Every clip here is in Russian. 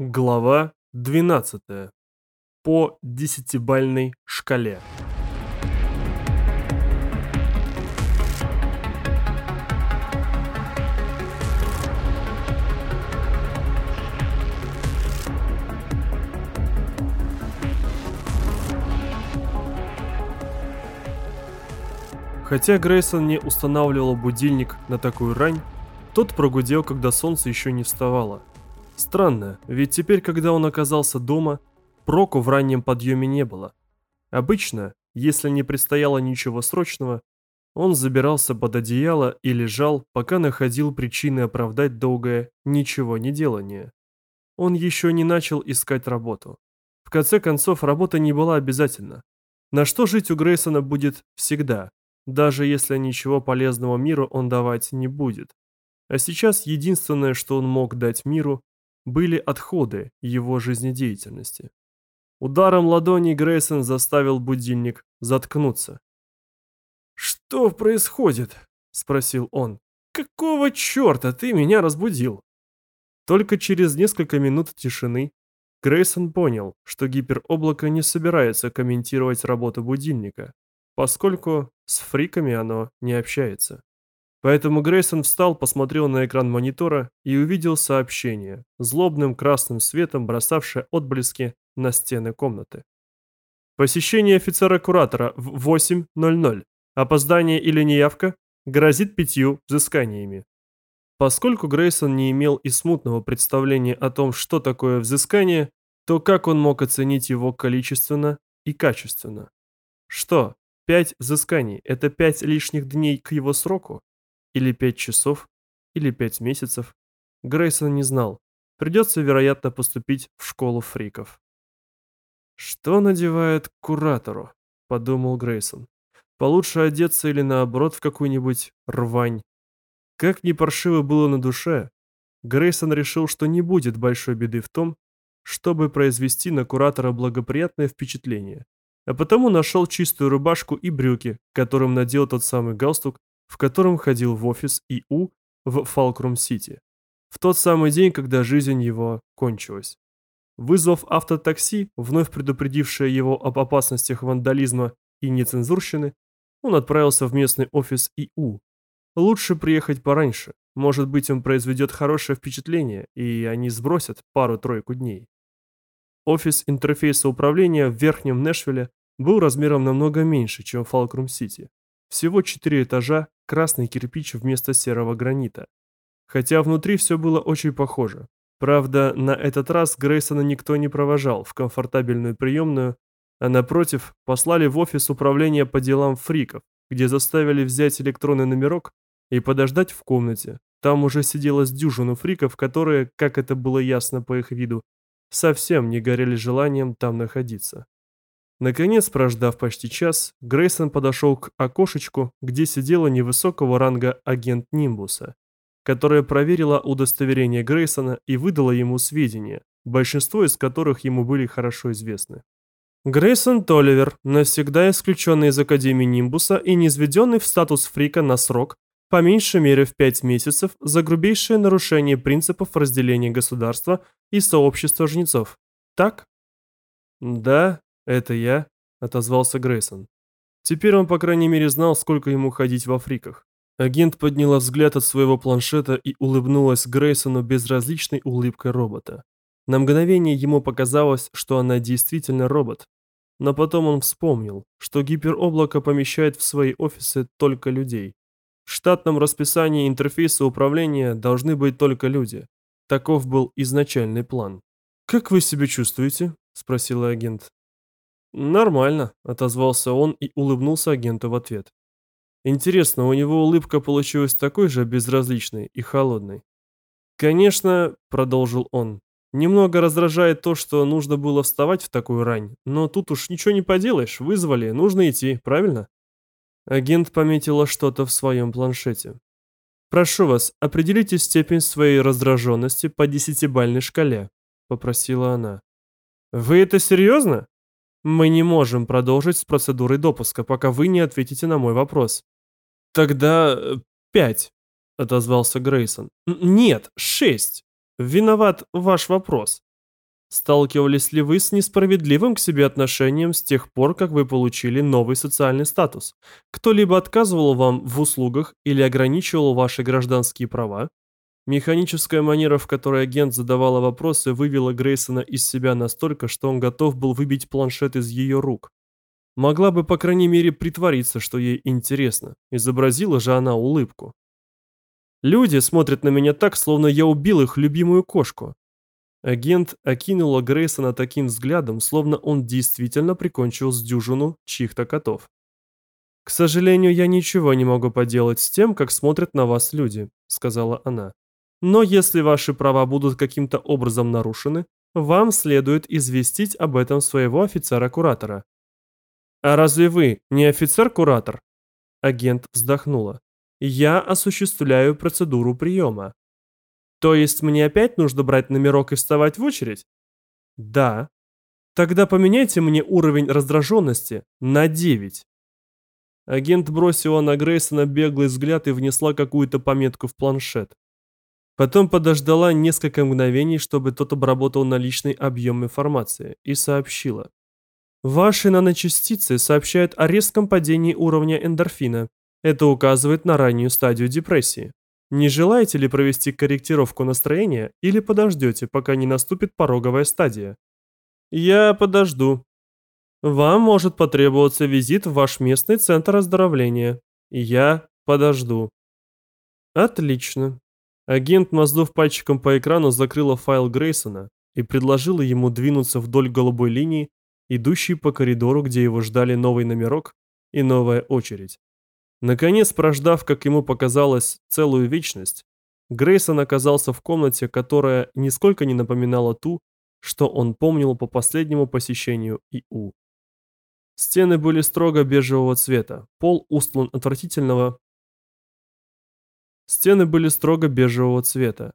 Глава 12. По десятибальной шкале. Хотя Грейсон не устанавливала будильник на такую рань, тот прогудел, когда солнце еще не вставало. Странно, ведь теперь, когда он оказался дома, проку в раннем подъеме не было. Обычно, если не предстояло ничего срочного, он забирался под одеяло и лежал, пока находил причины оправдать долгое ничего не делание. Он еще не начал искать работу. В конце концов, работа не была обязательна. На что жить у Грейсона будет всегда, даже если ничего полезного миру он давать не будет. А сейчас единственное, что он мог дать миру, были отходы его жизнедеятельности. Ударом ладони Грейсон заставил будильник заткнуться. «Что происходит?» – спросил он. «Какого черта ты меня разбудил?» Только через несколько минут тишины Грейсон понял, что гипероблако не собирается комментировать работу будильника, поскольку с фриками оно не общается. Поэтому Грейсон встал, посмотрел на экран монитора и увидел сообщение, злобным красным светом бросавшее отблески на стены комнаты. Посещение офицера-куратора в 8.00. Опоздание или неявка грозит пятью взысканиями. Поскольку Грейсон не имел и смутного представления о том, что такое взыскание, то как он мог оценить его количественно и качественно? Что, пять взысканий – это пять лишних дней к его сроку? Или пять часов, или пять месяцев. Грейсон не знал. Придется, вероятно, поступить в школу фриков. «Что надевает куратору?» – подумал Грейсон. «Получше одеться или наоборот в какую-нибудь рвань». Как ни паршиво было на душе, Грейсон решил, что не будет большой беды в том, чтобы произвести на куратора благоприятное впечатление, а потому нашел чистую рубашку и брюки, которым надел тот самый галстук, в котором ходил в офис ИУ в Фалкрум-Сити. В тот самый день, когда жизнь его кончилась. Вызвав автотакси, вновь предупредившее его об опасностях вандализма и нецензурщины, он отправился в местный офис ИУ. Лучше приехать пораньше, может быть он произведет хорошее впечатление, и они сбросят пару-тройку дней. Офис интерфейса управления в Верхнем Нэшвилле был размером намного меньше, чем в Фалкрум-Сити. Всего четыре этажа, красный кирпич вместо серого гранита. Хотя внутри все было очень похоже. Правда, на этот раз Грейсона никто не провожал в комфортабельную приемную, а напротив, послали в офис управления по делам фриков, где заставили взять электронный номерок и подождать в комнате. Там уже сидело с дюжину фриков, которые, как это было ясно по их виду, совсем не горели желанием там находиться. Наконец, прождав почти час, Грейсон подошел к окошечку, где сидела невысокого ранга агент Нимбуса, которая проверила удостоверение Грейсона и выдала ему сведения, большинство из которых ему были хорошо известны. Грейсон Толивер, навсегда исключенный из Академии Нимбуса и низведенный в статус фрика на срок, по меньшей мере в пять месяцев, за грубейшее нарушение принципов разделения государства и сообщества жнецов. Так? Да, «Это я?» – отозвался Грейсон. Теперь он, по крайней мере, знал, сколько ему ходить в Африках. Агент подняла взгляд от своего планшета и улыбнулась Грейсону безразличной улыбкой робота. На мгновение ему показалось, что она действительно робот. Но потом он вспомнил, что гипероблако помещает в свои офисы только людей. В штатном расписании интерфейса управления должны быть только люди. Таков был изначальный план. «Как вы себя чувствуете?» – спросила агент. «Нормально», — отозвался он и улыбнулся агенту в ответ. Интересно, у него улыбка получилась такой же безразличной и холодной. «Конечно», — продолжил он, — «немного раздражает то, что нужно было вставать в такую рань, но тут уж ничего не поделаешь, вызвали, нужно идти, правильно?» Агент пометила что-то в своем планшете. «Прошу вас, определите степень своей раздраженности по десятибальной шкале», — попросила она. «Вы это серьезно?» Мы не можем продолжить с процедурой допуска, пока вы не ответите на мой вопрос. Тогда э, пять, отозвался Грейсон. Нет, шесть. Виноват ваш вопрос. Сталкивались ли вы с несправедливым к себе отношением с тех пор, как вы получили новый социальный статус? Кто-либо отказывал вам в услугах или ограничивал ваши гражданские права? Механическая манера, в которой агент задавала вопросы, вывела Грейсона из себя настолько, что он готов был выбить планшет из ее рук. Могла бы, по крайней мере, притвориться, что ей интересно. Изобразила же она улыбку. Люди смотрят на меня так, словно я убил их любимую кошку. Агент окинула Грейсона таким взглядом, словно он действительно прикончил с дюжину чьих-то котов. «К сожалению, я ничего не могу поделать с тем, как смотрят на вас люди», — сказала она. «Но если ваши права будут каким-то образом нарушены, вам следует известить об этом своего офицера-куратора». «А разве вы не офицер-куратор?» Агент вздохнула. «Я осуществляю процедуру приема. То есть мне опять нужно брать номерок и вставать в очередь? Да. Тогда поменяйте мне уровень раздраженности на 9. Агент бросила на Грейсона беглый взгляд и внесла какую-то пометку в планшет. Потом подождала несколько мгновений, чтобы тот обработал наличный объем информации, и сообщила. Ваши наночастицы сообщают о резком падении уровня эндорфина. Это указывает на раннюю стадию депрессии. Не желаете ли провести корректировку настроения или подождете, пока не наступит пороговая стадия? Я подожду. Вам может потребоваться визит в ваш местный центр оздоровления. Я подожду. Отлично. Агент, маздув пальчиком по экрану, закрыла файл Грейсона и предложила ему двинуться вдоль голубой линии, идущей по коридору, где его ждали новый номерок и новая очередь. Наконец, прождав, как ему показалось, целую вечность, Грейсон оказался в комнате, которая нисколько не напоминала ту, что он помнил по последнему посещению ИУ. Стены были строго бежевого цвета, пол устлан отвратительного... Стены были строго бежевого цвета.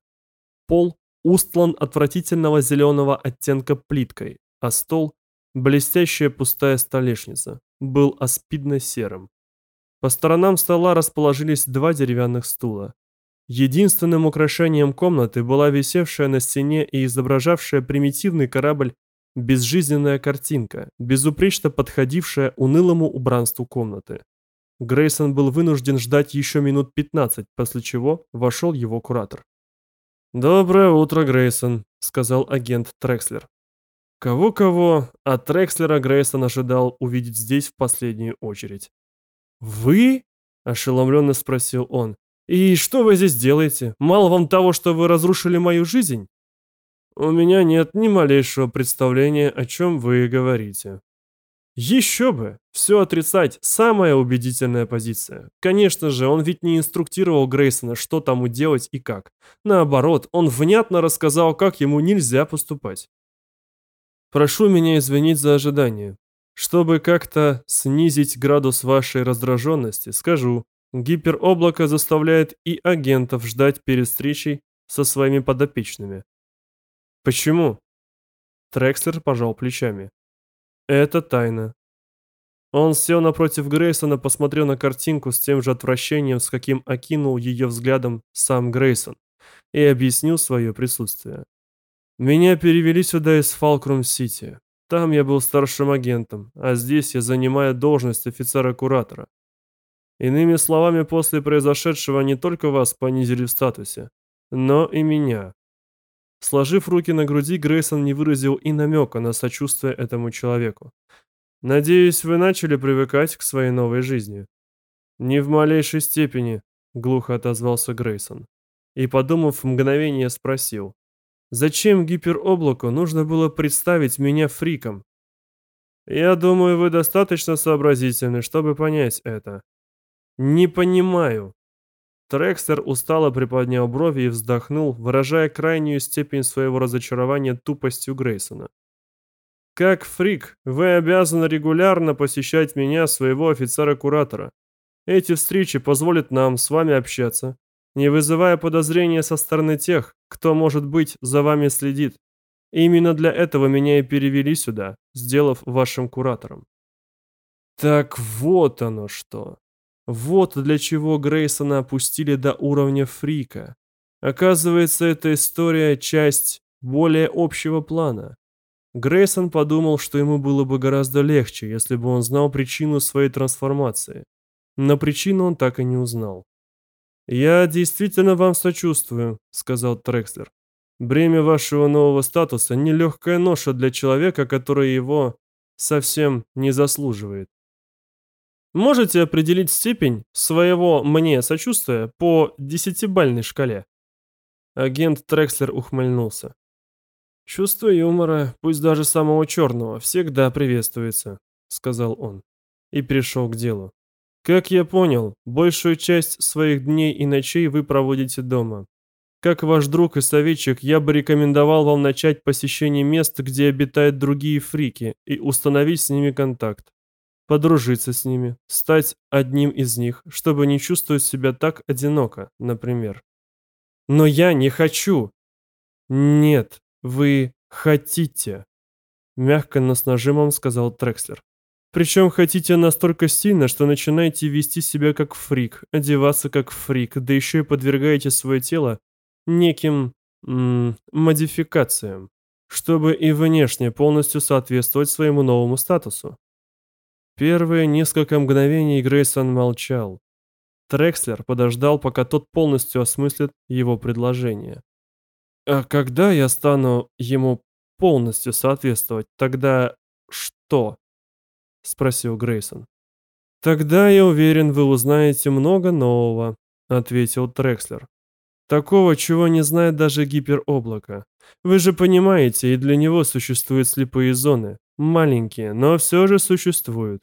Пол устлан отвратительного зеленого оттенка плиткой, а стол, блестящая пустая столешница, был аспидно-серым. По сторонам стола расположились два деревянных стула. Единственным украшением комнаты была висевшая на стене и изображавшая примитивный корабль безжизненная картинка, безупречно подходившая унылому убранству комнаты. Грейсон был вынужден ждать еще минут 15, после чего вошел его куратор. «Доброе утро, Грейсон», — сказал агент Трекслер. Кого-кого, а Трекслера Грейсон ожидал увидеть здесь в последнюю очередь. «Вы?» – ошеломленно спросил он. «И что вы здесь делаете? Мало вам того, что вы разрушили мою жизнь?» «У меня нет ни малейшего представления, о чем вы говорите». «Еще бы! Все отрицать – самая убедительная позиция. Конечно же, он ведь не инструктировал Грейсона, что тому делать и как. Наоборот, он внятно рассказал, как ему нельзя поступать. Прошу меня извинить за ожидание. Чтобы как-то снизить градус вашей раздраженности, скажу, гипероблако заставляет и агентов ждать перед встречей со своими подопечными. Почему? Трекслер пожал плечами. Это тайна. Он сел напротив Грейсона, посмотрел на картинку с тем же отвращением, с каким окинул ее взглядом сам Грейсон, и объяснил свое присутствие. Меня перевели сюда из Фалкрум-Сити. Там я был старшим агентом, а здесь я занимаю должность офицера-куратора. Иными словами, после произошедшего не только вас понизили в статусе, но и меня. Сложив руки на груди, Грейсон не выразил и намека на сочувствие этому человеку. «Надеюсь, вы начали привыкать к своей новой жизни». «Не в малейшей степени», — глухо отозвался Грейсон. И, подумав мгновение, спросил. Зачем гипероблаку нужно было представить меня фриком? Я думаю, вы достаточно сообразительны, чтобы понять это. Не понимаю. Трекстер устало приподнял брови и вздохнул, выражая крайнюю степень своего разочарования тупостью Грейсона. Как фрик, вы обязаны регулярно посещать меня, своего офицера-куратора. Эти встречи позволят нам с вами общаться, не вызывая подозрения со стороны тех, кто, может быть, за вами следит. Именно для этого меня и перевели сюда, сделав вашим куратором. Так вот оно что. Вот для чего Грейсона опустили до уровня фрика. Оказывается, эта история – часть более общего плана. Грейсон подумал, что ему было бы гораздо легче, если бы он знал причину своей трансформации. Но причину он так и не узнал. «Я действительно вам сочувствую», — сказал Трекслер. «Бремя вашего нового статуса — нелегкая ноша для человека, который его совсем не заслуживает. Можете определить степень своего мне сочувствия по десятибальной шкале?» Агент Трекслер ухмыльнулся. «Чувство юмора, пусть даже самого черного, всегда приветствуется», — сказал он. И пришел к делу. «Как я понял, большую часть своих дней и ночей вы проводите дома. Как ваш друг и советчик, я бы рекомендовал вам начать посещение мест, где обитают другие фрики, и установить с ними контакт. Подружиться с ними, стать одним из них, чтобы не чувствовать себя так одиноко, например. Но я не хочу. Нет, вы хотите. Мягко, но с нажимом сказал Трекслер. Причем хотите настолько сильно, что начинаете вести себя как фрик, одеваться как фрик, да еще и подвергаете свое тело неким м модификациям, чтобы и внешне полностью соответствовать своему новому статусу. Первые несколько мгновений Грейсон молчал. Трекслер подождал, пока тот полностью осмыслит его предложение. «А когда я стану ему полностью соответствовать, тогда что?» — спросил Грейсон. «Тогда, я уверен, вы узнаете много нового», — ответил Трекслер. Такого, чего не знает даже гипероблако. Вы же понимаете, и для него существуют слепые зоны. Маленькие, но все же существуют.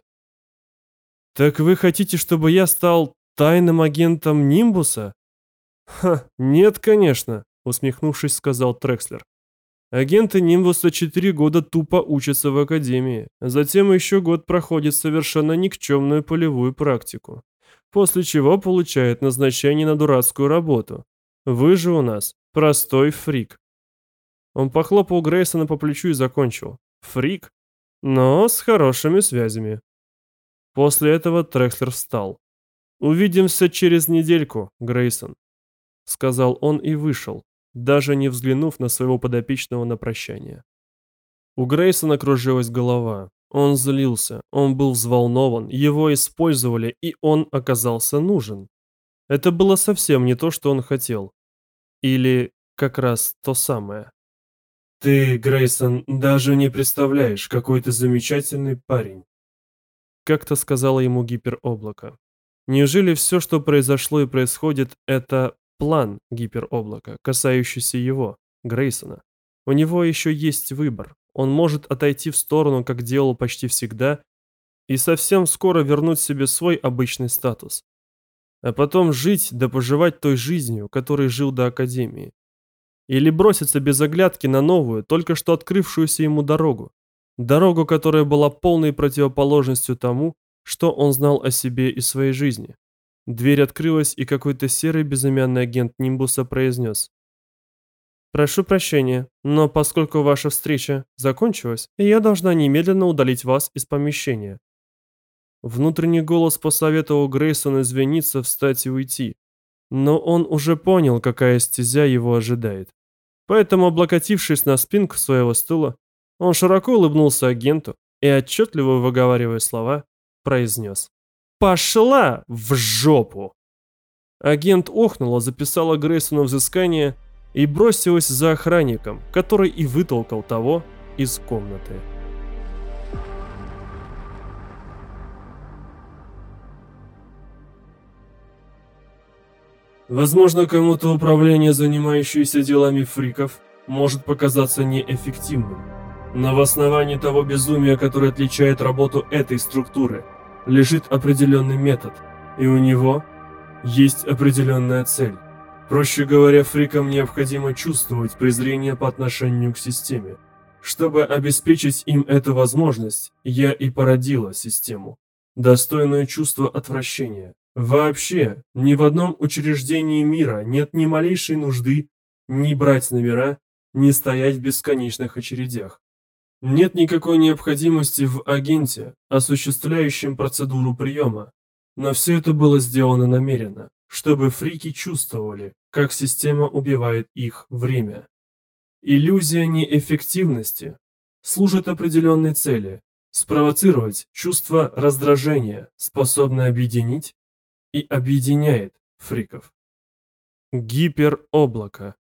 Так вы хотите, чтобы я стал тайным агентом Нимбуса? Ха, нет, конечно, усмехнувшись, сказал Трекслер. Агенты Нимбуса четыре года тупо учатся в академии, затем еще год проходит совершенно никчемную полевую практику, после чего получают назначение на дурацкую работу, вы же у нас простой фрик. Он похлопал Грейсона по плечу и закончил. Фрик, но с хорошими связями. После этого Трекслер встал. «Увидимся через недельку, Грейсон», — сказал он и вышел, даже не взглянув на своего подопечного на прощание. У Грейсона кружилась голова. Он злился, он был взволнован, его использовали, и он оказался нужен. Это было совсем не то, что он хотел. Или как раз то самое. «Ты, Грейсон, даже не представляешь, какой ты замечательный парень», как-то сказала ему гипероблако. Неужели все, что произошло и происходит, это план гипероблака, касающийся его, Грейсона? У него еще есть выбор. Он может отойти в сторону, как делал почти всегда, и совсем скоро вернуть себе свой обычный статус а потом жить да поживать той жизнью, которой жил до Академии. Или броситься без оглядки на новую, только что открывшуюся ему дорогу. Дорогу, которая была полной противоположностью тому, что он знал о себе и своей жизни. Дверь открылась, и какой-то серый безымянный агент Нимбуса произнес. «Прошу прощения, но поскольку ваша встреча закончилась, я должна немедленно удалить вас из помещения. Внутренний голос посоветовал Грейсону извиниться, встать и уйти. Но он уже понял, какая стезя его ожидает. Поэтому, облокотившись на спинку своего стула, он широко улыбнулся агенту и, отчетливо выговаривая слова, произнес «Пошла в жопу!». Агент охнула, записала Грейсону взыскание и бросилась за охранником, который и вытолкал того из комнаты. Возможно, кому-то управление, занимающееся делами фриков, может показаться неэффективным. Но в основании того безумия, которое отличает работу этой структуры, лежит определенный метод, и у него есть определенная цель. Проще говоря, фрикам необходимо чувствовать презрение по отношению к системе. Чтобы обеспечить им эту возможность, я и породила систему, достойную чувства отвращения, Вообще, ни в одном учреждении мира нет ни малейшей нужды ни брать номера, ни стоять в бесконечных очередях. Нет никакой необходимости в агенте, осуществляющем процедуру приема. Но все это было сделано намеренно, чтобы фрики чувствовали, как система убивает их время. Иллюзия неэффективности служит определенной цели – спровоцировать чувство раздражения, способное объединить и объединяет фриков. Гипероблако.